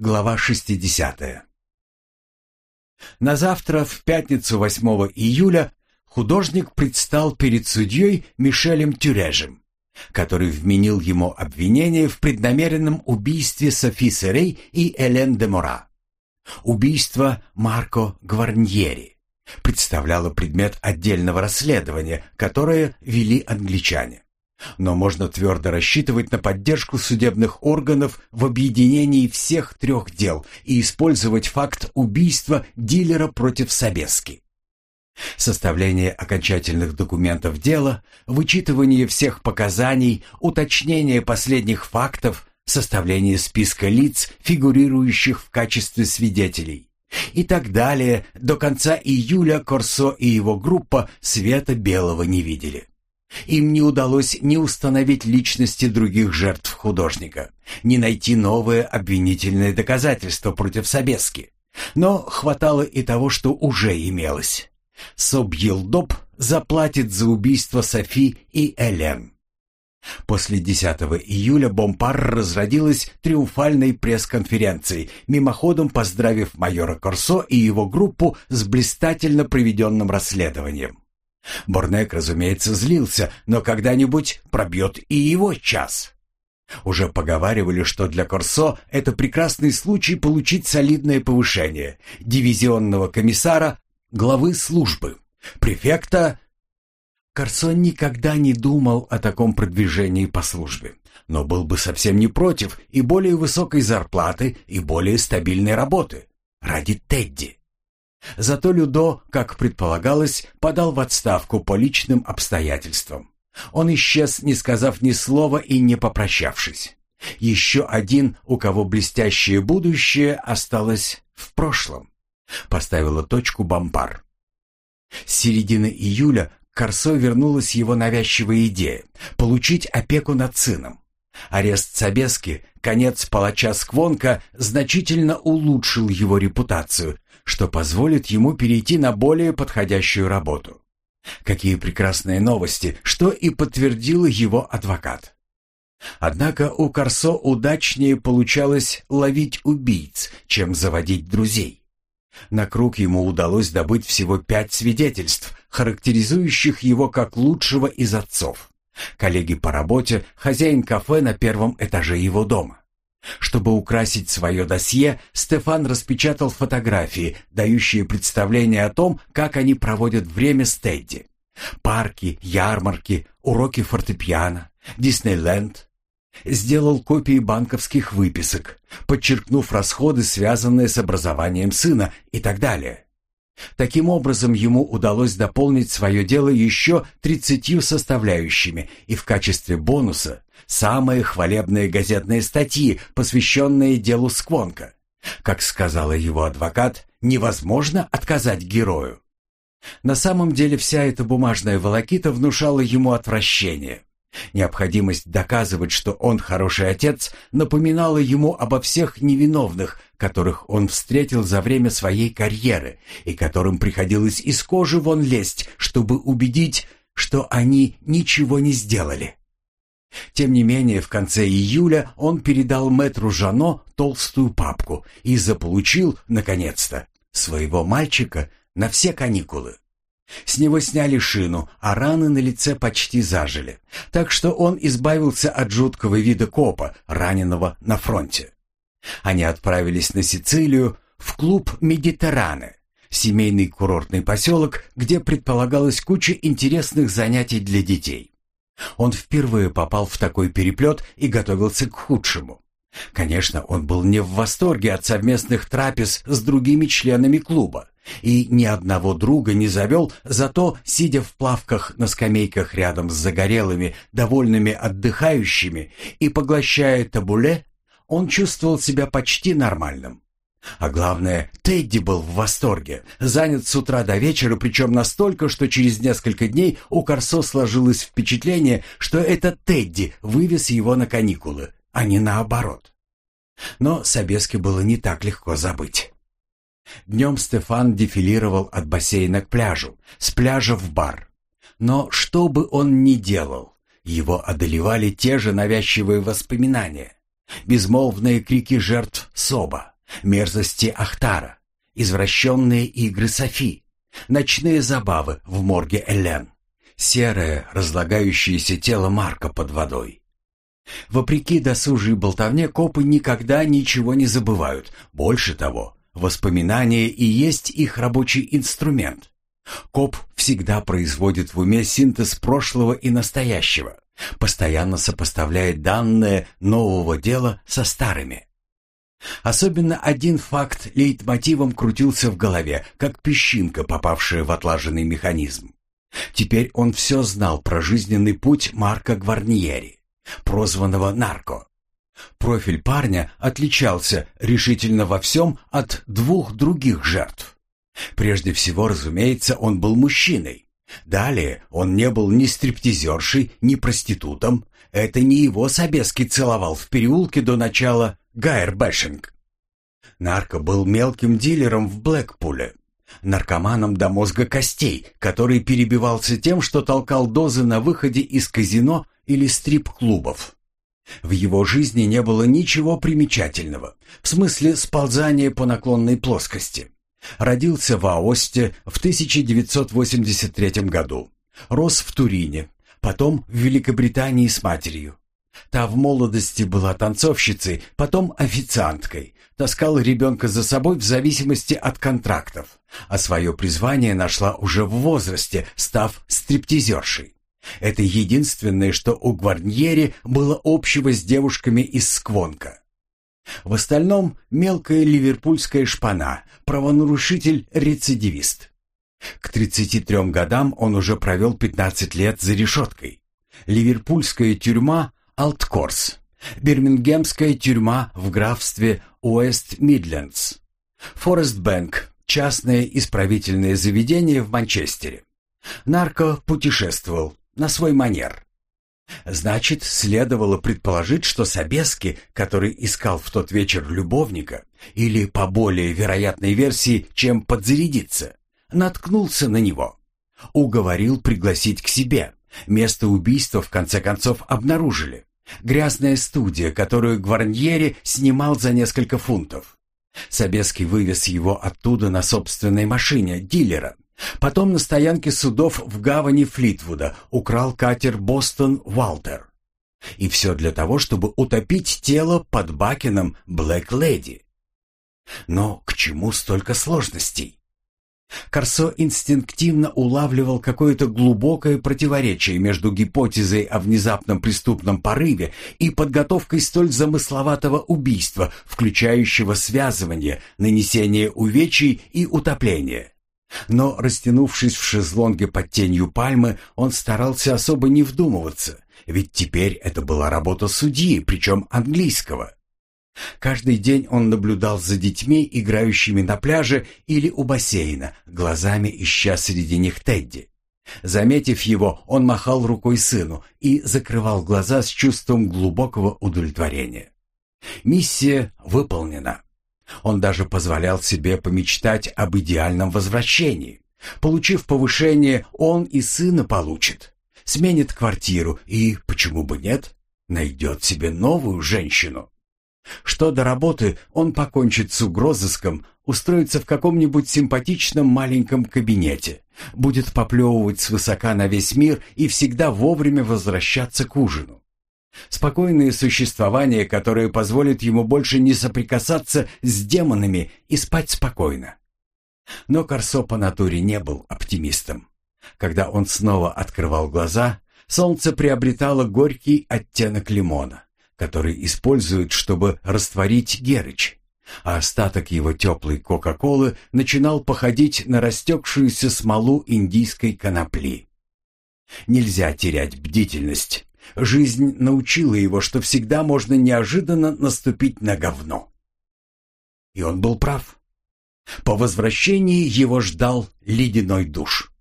Глава 60. На завтра, в пятницу 8 июля, художник предстал перед судьей Мишелем Тюрежем, который вменил ему обвинение в преднамеренном убийстве Софи Серей и Элен де Мора. Убийство Марко Гварньери представляло предмет отдельного расследования, которое вели англичане. Но можно твердо рассчитывать на поддержку судебных органов в объединении всех трех дел и использовать факт убийства дилера против Собески. Составление окончательных документов дела, вычитывание всех показаний, уточнение последних фактов, составление списка лиц, фигурирующих в качестве свидетелей и так далее. До конца июля Корсо и его группа света белого не видели. Им не удалось ни установить личности других жертв художника, ни найти новые обвинительные доказательства против Собески. Но хватало и того, что уже имелось. Собьелдоп заплатит за убийство Софи и Элен. После 10 июля Бомпар разродилась триумфальной пресс-конференцией, мимоходом поздравив майора Корсо и его группу с блистательно проведенным расследованием. Борнек, разумеется, злился, но когда-нибудь пробьет и его час. Уже поговаривали, что для Корсо это прекрасный случай получить солидное повышение дивизионного комиссара, главы службы, префекта. Корсо никогда не думал о таком продвижении по службе, но был бы совсем не против и более высокой зарплаты, и более стабильной работы. Ради Тедди. Зато Людо, как предполагалось, подал в отставку по личным обстоятельствам. Он исчез, не сказав ни слова и не попрощавшись. Еще один, у кого блестящее будущее осталось в прошлом. Поставила точку бомбар. С середины июля к Корсо вернулась его навязчивая идея – получить опеку над сыном. Арест Собески, конец палача Сквонка значительно улучшил его репутацию, что позволит ему перейти на более подходящую работу. Какие прекрасные новости, что и подтвердил его адвокат. Однако у Корсо удачнее получалось ловить убийц, чем заводить друзей. На круг ему удалось добыть всего пять свидетельств, характеризующих его как лучшего из отцов. Коллеги по работе, хозяин кафе на первом этаже его дома. Чтобы украсить свое досье, Стефан распечатал фотографии, дающие представление о том, как они проводят время с Тедди. Парки, ярмарки, уроки фортепиано, Диснейленд. Сделал копии банковских выписок, подчеркнув расходы, связанные с образованием сына и так далее. Таким образом, ему удалось дополнить свое дело еще тридцатью составляющими и в качестве бонуса самые хвалебные газетные статьи, посвященные делу Сквонка. Как сказала его адвокат, невозможно отказать герою. На самом деле вся эта бумажная волокита внушала ему отвращение. Необходимость доказывать, что он хороший отец, напоминала ему обо всех невиновных, которых он встретил за время своей карьеры и которым приходилось из кожи вон лезть, чтобы убедить, что они ничего не сделали. Тем не менее, в конце июля он передал мэтру Жано толстую папку и заполучил, наконец-то, своего мальчика на все каникулы. С него сняли шину, а раны на лице почти зажили, так что он избавился от жуткого вида копа, раненого на фронте. Они отправились на Сицилию, в клуб «Медитерране», семейный курортный поселок, где предполагалась куча интересных занятий для детей. Он впервые попал в такой переплет и готовился к худшему. Конечно, он был не в восторге от совместных трапез с другими членами клуба и ни одного друга не завел, зато, сидя в плавках на скамейках рядом с загорелыми, довольными отдыхающими и поглощая табуле, он чувствовал себя почти нормальным. А главное, Тедди был в восторге, занят с утра до вечера, причем настолько, что через несколько дней у Корсо сложилось впечатление, что это Тедди вывез его на каникулы, а не наоборот. Но Собеске было не так легко забыть. Днем Стефан дефилировал от бассейна к пляжу, с пляжа в бар. Но что бы он ни делал, его одолевали те же навязчивые воспоминания. безмолвные крики жертв Соба, мерзости Ахтара, извращенные игры Софи, ночные забавы в морге Элен, серое разлагающееся тело Марка под водой. Вопреки досужей болтовне, копы никогда ничего не забывают. Больше того, воспоминания и есть их рабочий инструмент. Коп всегда производит в уме синтез прошлого и настоящего, постоянно сопоставляет данные нового дела со старыми. Особенно один факт лейтмотивом крутился в голове, как песчинка, попавшая в отлаженный механизм. Теперь он все знал про жизненный путь Марка Гварниери, прозванного Нарко. Профиль парня отличался решительно во всем от двух других жертв. Прежде всего, разумеется, он был мужчиной. Далее, он не был ни стриптизершей, ни проститутом. Это не его Собеский целовал в переулке до начала gay bashing. Нарко был мелким дилером в Блэкпуле, наркоманом до мозга костей, который перебивался тем, что толкал дозы на выходе из казино или стрип-клубов. В его жизни не было ничего примечательного, в смысле сползания по наклонной плоскости. Родился в Аосте в 1983 году. Рос в Турине, потом в Великобритании с матерью. Та в молодости была танцовщицей, потом официанткой, таскала ребенка за собой в зависимости от контрактов, а свое призвание нашла уже в возрасте, став стриптизершей. Это единственное, что у Гварньери было общего с девушками из Сквонка. В остальном мелкая ливерпульская шпана, правонарушитель-рецидивист. К 33 годам он уже провел 15 лет за решеткой. Ливерпульская тюрьма Алткорс, Бирмингемская тюрьма в графстве Уэст-Мидлендс, Форест-Бэнк, частное исправительное заведение в Манчестере. Нарко путешествовал на свой манер. Значит, следовало предположить, что Собески, который искал в тот вечер любовника, или по более вероятной версии, чем подзарядиться, наткнулся на него. Уговорил пригласить к себе. Место убийства в конце концов обнаружили. Грязная студия, которую Гварньери снимал за несколько фунтов. Собеский вывез его оттуда на собственной машине, дилера, Потом на стоянке судов в гавани Флитвуда украл катер «Бостон Валтер». И все для того, чтобы утопить тело под Бакеном Блэк Леди. Но к чему столько сложностей? Корсо инстинктивно улавливал какое-то глубокое противоречие между гипотезой о внезапном преступном порыве и подготовкой столь замысловатого убийства, включающего связывание, нанесение увечий и утопление. Но, растянувшись в шезлонге под тенью пальмы, он старался особо не вдумываться, ведь теперь это была работа судьи, причем английского. Каждый день он наблюдал за детьми, играющими на пляже или у бассейна, глазами ища среди них Тедди. Заметив его, он махал рукой сыну и закрывал глаза с чувством глубокого удовлетворения. Миссия выполнена. Он даже позволял себе помечтать об идеальном возвращении. Получив повышение, он и сына получит. Сменит квартиру и, почему бы нет, найдет себе новую женщину. Что до работы, он покончит с угрозыском, устроится в каком-нибудь симпатичном маленьком кабинете, будет поплевывать свысока на весь мир и всегда вовремя возвращаться к ужину. Спокойное существование, которое позволит ему больше не соприкасаться с демонами и спать спокойно. Но Корсо по натуре не был оптимистом. Когда он снова открывал глаза, солнце приобретало горький оттенок лимона, который используют, чтобы растворить герыч, а остаток его теплой Кока-Колы начинал походить на растекшуюся смолу индийской конопли. Нельзя терять бдительность, Жизнь научила его, что всегда можно неожиданно наступить на говно. И он был прав. По возвращении его ждал ледяной душ.